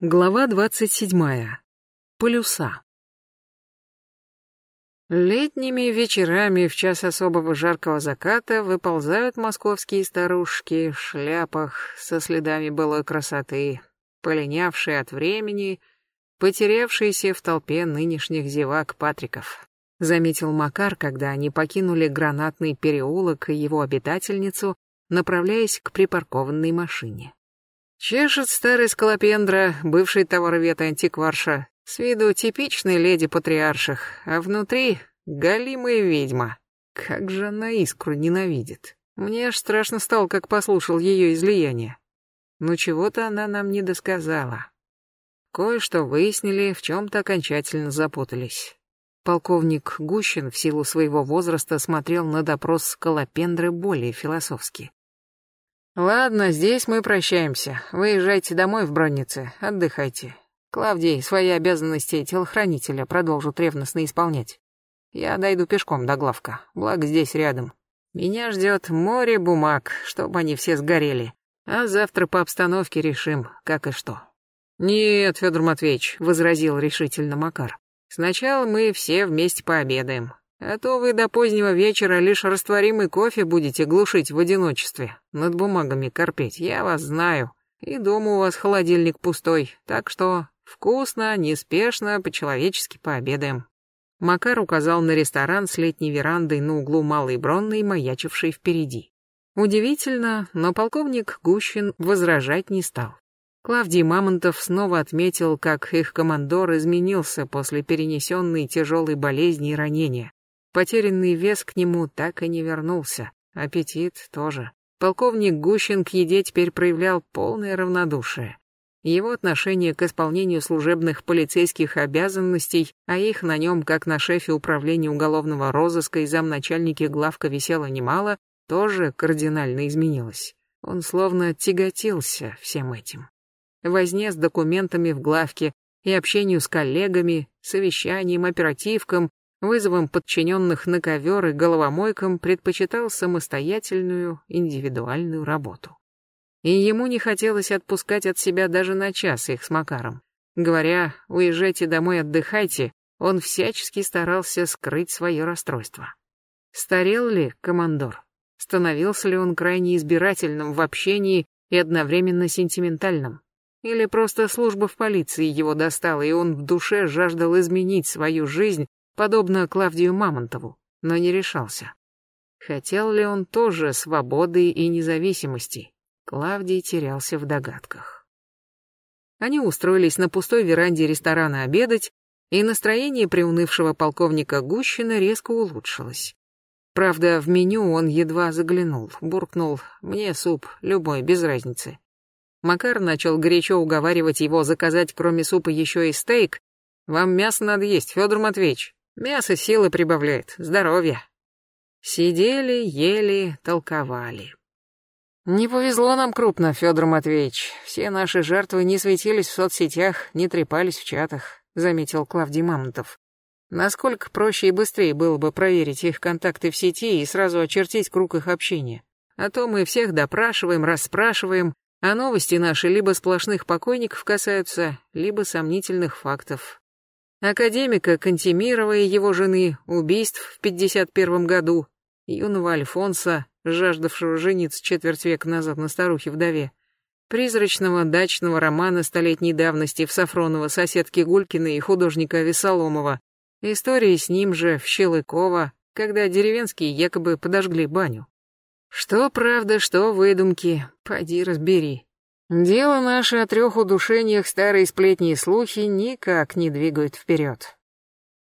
Глава двадцать седьмая. Полюса. Летними вечерами в час особого жаркого заката выползают московские старушки в шляпах со следами былой красоты, полинявшие от времени, потерявшиеся в толпе нынешних зевак Патриков. Заметил Макар, когда они покинули гранатный переулок и его обитательницу, направляясь к припаркованной машине. Чешет старый скалопендра, бывший товаровед антикварша, с виду типичной леди патриарших, а внутри галимая ведьма. Как же она искру ненавидит. Мне аж страшно стало, как послушал ее излияние. Но чего-то она нам не досказала. Кое-что выяснили, в чем-то окончательно запутались. Полковник Гущин в силу своего возраста смотрел на допрос Скалопендры более философски. Ладно, здесь мы прощаемся. Выезжайте домой в Броннице, отдыхайте. Клавдий свои обязанности телохранителя продолжит ревностно исполнять. Я дойду пешком до главка, благо здесь рядом. Меня ждет море бумаг, чтобы они все сгорели. А завтра по обстановке решим, как и что. Нет, Федор Матвеевич, возразил решительно Макар. Сначала мы все вместе пообедаем. А то вы до позднего вечера лишь растворимый кофе будете глушить в одиночестве, над бумагами корпеть, я вас знаю. И дома у вас холодильник пустой, так что вкусно, неспешно, по-человечески пообедаем. Макар указал на ресторан с летней верандой на углу Малой Бронной, маячившей впереди. Удивительно, но полковник Гущин возражать не стал. Клавдий Мамонтов снова отметил, как их командор изменился после перенесенной тяжелой болезни и ранения. Потерянный вес к нему так и не вернулся, аппетит тоже. Полковник Гущин к еде теперь проявлял полное равнодушие. Его отношение к исполнению служебных полицейских обязанностей, а их на нем, как на шефе управления уголовного розыска и замначальнике главка висело немало, тоже кардинально изменилось. Он словно тяготился всем этим. Возне с документами в главке и общению с коллегами, совещанием, оперативком, вызовом подчиненных на ковер и головомойкам предпочитал самостоятельную, индивидуальную работу. И ему не хотелось отпускать от себя даже на час их с Макаром. Говоря «уезжайте домой, отдыхайте», он всячески старался скрыть свое расстройство. Старел ли командор? Становился ли он крайне избирательным в общении и одновременно сентиментальным? Или просто служба в полиции его достала, и он в душе жаждал изменить свою жизнь подобно Клавдию Мамонтову, но не решался. Хотел ли он тоже свободы и независимости? Клавдий терялся в догадках. Они устроились на пустой веранде ресторана обедать, и настроение приунывшего полковника Гущина резко улучшилось. Правда, в меню он едва заглянул, буркнул «мне суп, любой, без разницы». Макар начал горячо уговаривать его заказать кроме супа еще и стейк. «Вам мясо надо есть, Федор Матвеевич. Мясо силы прибавляет, здоровье. Сидели, ели, толковали. Не повезло нам крупно, Федор Матвеевич. Все наши жертвы не светились в соцсетях, не трепались в чатах, заметил Клавдий Мамонтов. Насколько проще и быстрее было бы проверить их контакты в сети и сразу очертить круг их общения. А то мы всех допрашиваем, расспрашиваем, а новости наши либо сплошных покойников касаются, либо сомнительных фактов академика Кантемирова и его жены, убийств в 51 году, юного Альфонса, жаждавшего жениться четверть века назад на старухе-вдове, призрачного дачного романа столетней давности в Сафронова соседки Гулькина и художника Весоломова, истории с ним же в Щелыкова, когда деревенские якобы подожгли баню. Что правда, что выдумки, поди разбери. Дело наше о трех удушениях старые сплетни и слухи никак не двигают вперед.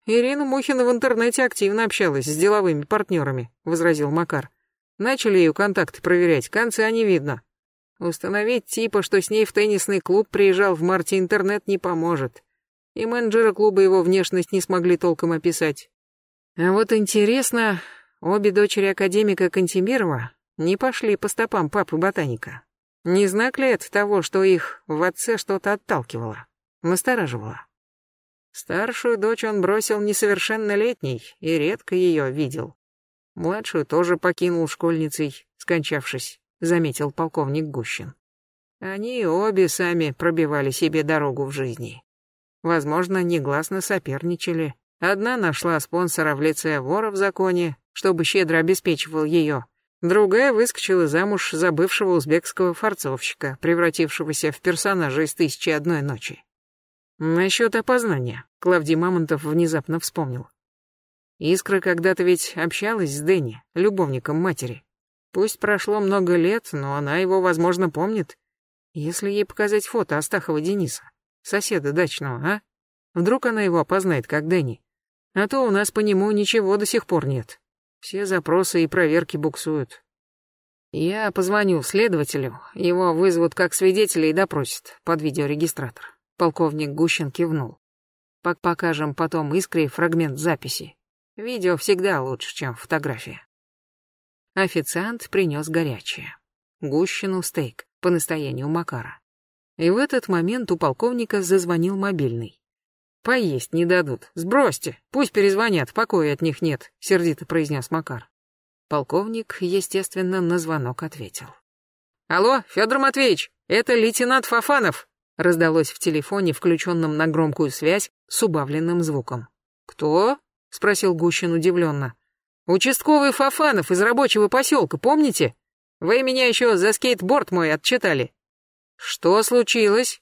Ирина Мухина в интернете активно общалась с деловыми партнерами, возразил Макар. Начали ее контакты проверять, конца не видно. Установить типа, что с ней в теннисный клуб приезжал в марте интернет не поможет. И менеджеры клуба его внешность не смогли толком описать. А вот интересно, обе дочери академика Кантемирова не пошли по стопам папы-ботаника. Не знак ли это того, что их в отце что-то отталкивало, настораживало? Старшую дочь он бросил несовершеннолетней и редко ее видел. Младшую тоже покинул школьницей, скончавшись, заметил полковник Гущин. Они обе сами пробивали себе дорогу в жизни. Возможно, негласно соперничали. Одна нашла спонсора в лице вора в законе, чтобы щедро обеспечивал ее. Другая выскочила замуж за бывшего узбекского фарцовщика, превратившегося в персонажа из «Тысячи одной ночи». Насчет опознания Клавдий Мамонтов внезапно вспомнил. Искра когда-то ведь общалась с Дэнни, любовником матери. Пусть прошло много лет, но она его, возможно, помнит. Если ей показать фото Астахова Дениса, соседа дачного, а? Вдруг она его опознает, как Дэнни. А то у нас по нему ничего до сих пор нет. Все запросы и проверки буксуют. Я позвоню следователю, его вызовут как свидетеля и допросят под видеорегистратор. Полковник Гущин кивнул. Пок покажем потом искре фрагмент записи. Видео всегда лучше, чем фотография. Официант принес горячее. Гущину стейк по настоянию Макара. И в этот момент у полковника зазвонил мобильный. «Поесть не дадут. Сбросьте. Пусть перезвонят, покоя от них нет», — сердито произнес Макар. Полковник, естественно, на звонок ответил. «Алло, Федор Матвеевич, это лейтенант Фафанов», — раздалось в телефоне, включенном на громкую связь, с убавленным звуком. «Кто?» — спросил Гущин удивленно. «Участковый Фафанов из рабочего поселка, помните? Вы меня еще за скейтборд мой отчитали». «Что случилось?»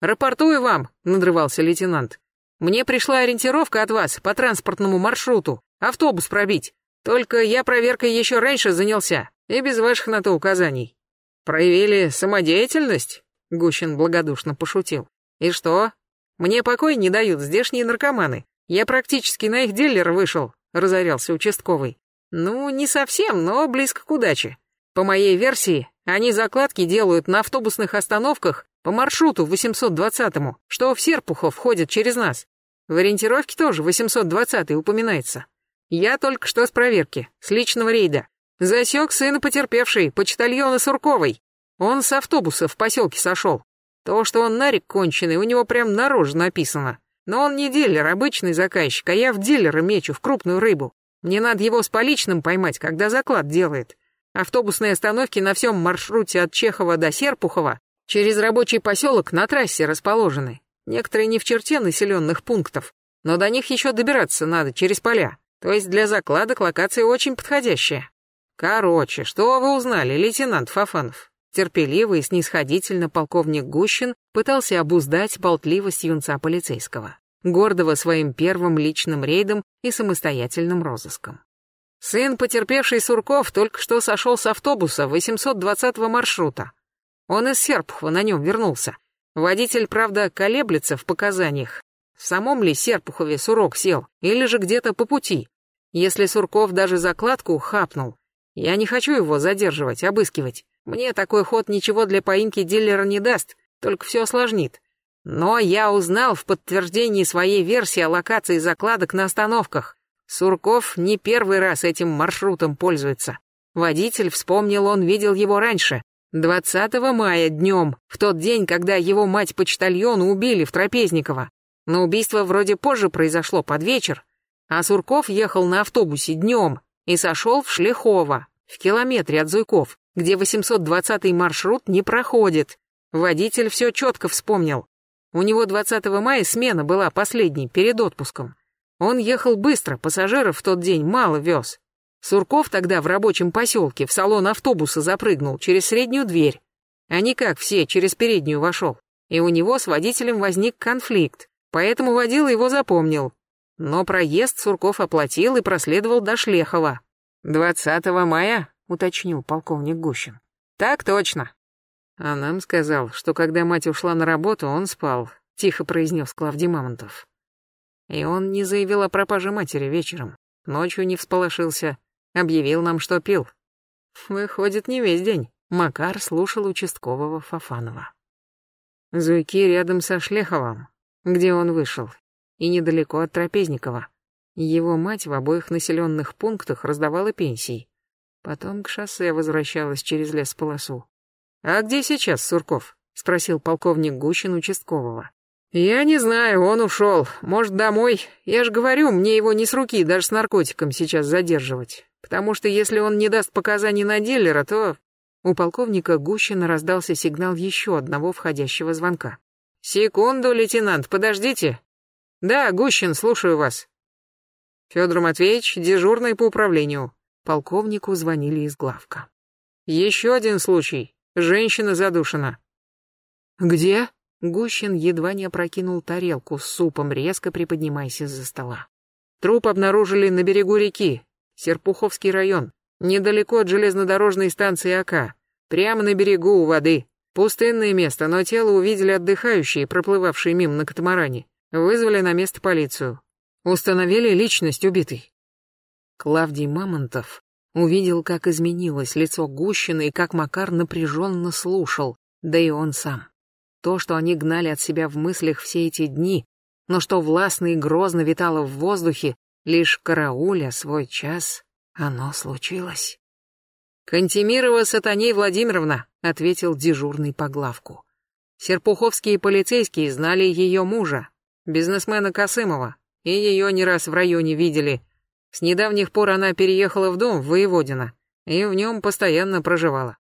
«Рапортую вам», — надрывался лейтенант. Мне пришла ориентировка от вас по транспортному маршруту. Автобус пробить. Только я проверкой еще раньше занялся, и без ваших на то указаний. Проявили самодеятельность? Гущин благодушно пошутил. И что? Мне покой не дают здешние наркоманы. Я практически на их дилера вышел, разорялся участковый. Ну, не совсем, но близко к удаче. По моей версии, они закладки делают на автобусных остановках по маршруту 820-му, что в Серпухов входит через нас. В ориентировке тоже 820-й упоминается. Я только что с проверки, с личного рейда. Засек сына потерпевшей, почтальона Сурковой. Он с автобуса в поселке сошел. То, что он нарик конченый, у него прям наружу написано. Но он не дилер, обычный заказчик, а я в дилера мечу, в крупную рыбу. Мне надо его с поличным поймать, когда заклад делает. Автобусные остановки на всем маршруте от Чехова до Серпухова Через рабочий поселок на трассе расположены. Некоторые не в черте населенных пунктов, но до них еще добираться надо через поля. То есть для закладок локация очень подходящая. Короче, что вы узнали, лейтенант Фафанов? Терпеливо и снисходительно полковник Гущин пытался обуздать болтливость юнца полицейского, гордого своим первым личным рейдом и самостоятельным розыском. Сын потерпевший Сурков только что сошел с автобуса 820-го маршрута, он из Серпухова на нем вернулся. Водитель, правда, колеблется в показаниях. В самом ли Серпухове Сурок сел, или же где-то по пути? Если Сурков даже закладку хапнул, я не хочу его задерживать, обыскивать. Мне такой ход ничего для поимки дилера не даст, только все осложнит. Но я узнал в подтверждении своей версии о локации закладок на остановках. Сурков не первый раз этим маршрутом пользуется. Водитель вспомнил, он видел его раньше, 20 мая днем, в тот день, когда его мать-почтальона убили в Трапезниково. Но убийство вроде позже произошло под вечер, а Сурков ехал на автобусе днем и сошел в Шлихово, в километре от Зуйков, где 820-й маршрут не проходит. Водитель все четко вспомнил. У него 20 мая смена была последней, перед отпуском. Он ехал быстро, пассажиров в тот день мало вез. Сурков тогда в рабочем поселке в салон автобуса запрыгнул через среднюю дверь, а не как все, через переднюю вошел. И у него с водителем возник конфликт, поэтому водила его запомнил. Но проезд Сурков оплатил и проследовал до Шлехова. «20 мая?» — уточнил полковник Гущин. «Так точно». А нам сказал, что когда мать ушла на работу, он спал, тихо произнес Клавдий Мамонтов. И он не заявил о пропаже матери вечером, ночью не всполошился, Объявил нам, что пил. Выходит, не весь день. Макар слушал участкового Фафанова. Зуйки рядом со Шлеховым, где он вышел, и недалеко от Трапезникова. Его мать в обоих населенных пунктах раздавала пенсии. Потом к шоссе возвращалась через лесполосу. «А где сейчас Сурков?» — спросил полковник Гущин участкового. «Я не знаю, он ушел. Может, домой. Я же говорю, мне его не с руки даже с наркотиком сейчас задерживать. Потому что если он не даст показаний на дилера, то У полковника Гущина раздался сигнал еще одного входящего звонка. «Секунду, лейтенант, подождите!» «Да, Гущин, слушаю вас». Федор Матвеевич, дежурный по управлению. Полковнику звонили из главка. «Еще один случай. Женщина задушена». «Где?» Гущин едва не опрокинул тарелку с супом, резко приподнимаясь из-за стола. Труп обнаружили на берегу реки, Серпуховский район, недалеко от железнодорожной станции АК, прямо на берегу у воды. Пустынное место, но тело увидели отдыхающие, проплывавшие мимо на катамаране. Вызвали на место полицию. Установили личность убитой. Клавдий Мамонтов увидел, как изменилось лицо Гущина и как Макар напряженно слушал, да и он сам. То, что они гнали от себя в мыслях все эти дни, но что властно и грозно витало в воздухе, лишь карауля свой час, оно случилось. «Кантемирова Сатаней Владимировна», — ответил дежурный по главку. Серпуховские полицейские знали ее мужа, бизнесмена Косымова, и ее не раз в районе видели. С недавних пор она переехала в дом в Воеводино, и в нем постоянно проживала.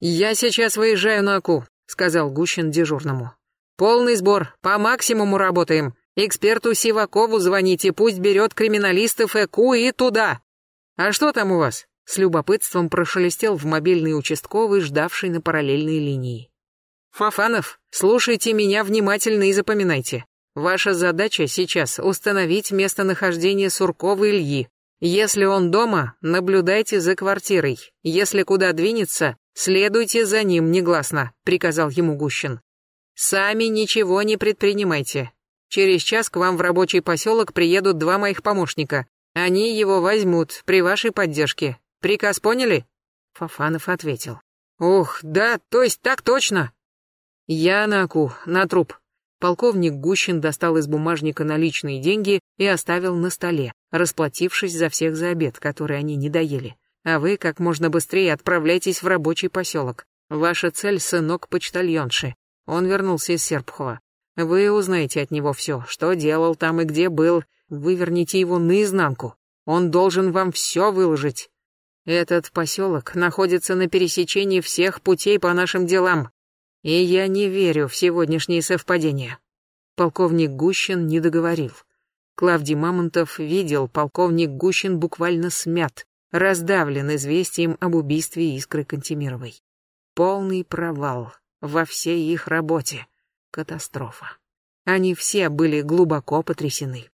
«Я сейчас выезжаю на Аку сказал Гущин дежурному. Полный сбор, по максимуму работаем. Эксперту Сивакову звоните, пусть берет криминалистов ЭКУ и туда. А что там у вас? С любопытством прошелестел в мобильный участковый, ждавший на параллельной линии. Фафанов, слушайте меня внимательно и запоминайте. Ваша задача сейчас установить местонахождение Суркова Ильи. Если он дома, наблюдайте за квартирой. Если куда двинется, «Следуйте за ним негласно», — приказал ему Гущин. «Сами ничего не предпринимайте. Через час к вам в рабочий поселок приедут два моих помощника. Они его возьмут при вашей поддержке. Приказ поняли?» Фафанов ответил. «Ух, да, то есть так точно!» «Я на Аку, на труп». Полковник Гущин достал из бумажника наличные деньги и оставил на столе, расплатившись за всех за обед, который они не доели. А вы как можно быстрее отправляйтесь в рабочий поселок. Ваша цель — сынок почтальонши. Он вернулся из Серпухова. Вы узнаете от него все, что делал там и где был. Выверните его наизнанку. Он должен вам все выложить. Этот поселок находится на пересечении всех путей по нашим делам. И я не верю в сегодняшние совпадения. Полковник Гущин не договорил. Клавдий Мамонтов видел, полковник Гущин буквально смят раздавлен известием об убийстве Искры Кантемировой. Полный провал во всей их работе. Катастрофа. Они все были глубоко потрясены.